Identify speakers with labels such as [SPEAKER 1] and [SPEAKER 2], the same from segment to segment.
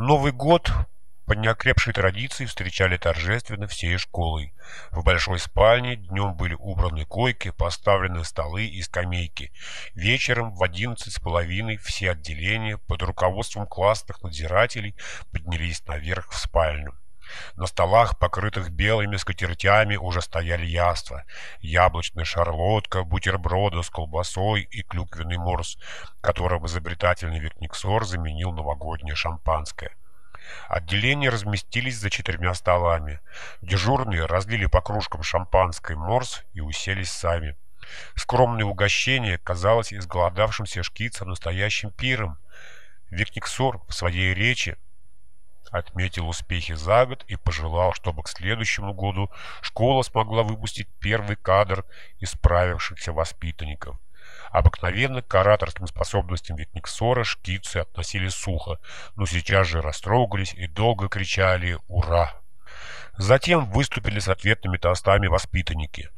[SPEAKER 1] Новый год по неокрепшей традиции встречали торжественно всей школой. В большой спальне днем были убраны койки, поставлены столы и скамейки. Вечером в одиннадцать с половиной все отделения под руководством классных надзирателей поднялись наверх в спальню. На столах, покрытых белыми скатертями, уже стояли яства. Яблочная шарлотка, бутерброды с колбасой и клюквенный морс, которым изобретательный Викниксор заменил новогоднее шампанское. Отделения разместились за четырьмя столами. Дежурные разлили по кружкам шампанское морс и уселись сами. Скромное угощение казалось изголодавшимся шкицам настоящим пиром. Викниксор в своей речи отметил успехи за год и пожелал, чтобы к следующему году школа смогла выпустить первый кадр исправившихся воспитанников. Обыкновенно к ораторским способностям Викниксора шкицы относились сухо, но сейчас же растрогались и долго кричали «Ура!». Затем выступили с ответными тостами воспитанники.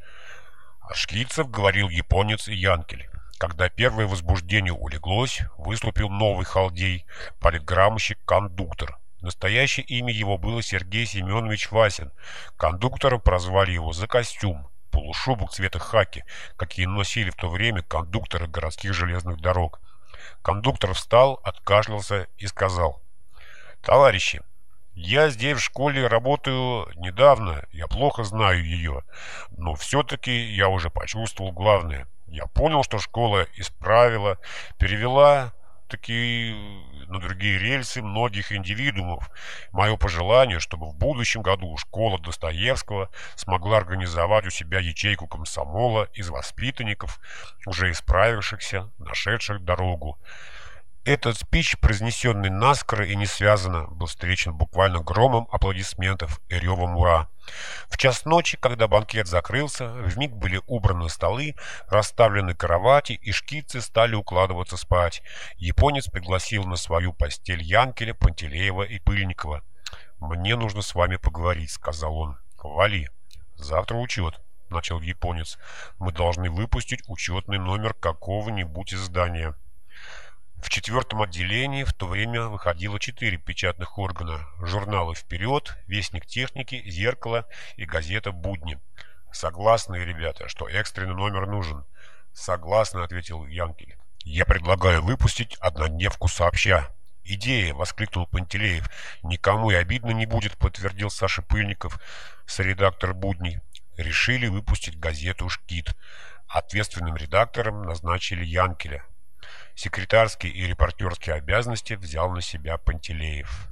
[SPEAKER 1] О шкицев говорил японец и Янкель. Когда первое возбуждение улеглось, выступил новый халдей, политграммщик-кондуктор. Настоящее имя его было Сергей Семенович Васин. Кондуктором прозвали его за костюм, полушубок цвета хаки, какие носили в то время кондукторы городских железных дорог. Кондуктор встал, откашлялся и сказал, «Товарищи, я здесь в школе работаю недавно, я плохо знаю ее, но все-таки я уже почувствовал главное. Я понял, что школа исправила, перевела таки на другие рельсы многих индивидуумов. Мое пожелание, чтобы в будущем году школа Достоевского смогла организовать у себя ячейку комсомола из воспитанников, уже исправившихся, нашедших дорогу. Этот спич, произнесенный наскоро и не связано, был встречен буквально громом аплодисментов и ревом «Ура!». В час ночи, когда банкет закрылся, вмиг были убраны столы, расставлены кровати, и шкицы стали укладываться спать. Японец пригласил на свою постель Янкеля, Пантелеева и Пыльникова. «Мне нужно с вами поговорить», — сказал он. «Вали. Завтра учет», — начал японец. «Мы должны выпустить учетный номер какого-нибудь издания». В четвертом отделении в то время выходило четыре печатных органа – журналы «Вперед», «Вестник техники», «Зеркало» и газета «Будни». «Согласны, ребята, что экстренный номер нужен?» «Согласны», — ответил Янкель. «Я предлагаю выпустить однодневку сообща». «Идея!» — воскликнул Пантелеев. «Никому и обидно не будет», — подтвердил Саша Пыльников, соредактор «Будней». Решили выпустить газету «Шкит». Ответственным редактором назначили Янкеля. Секретарские и репортерские обязанности взял на себя Пантелеев.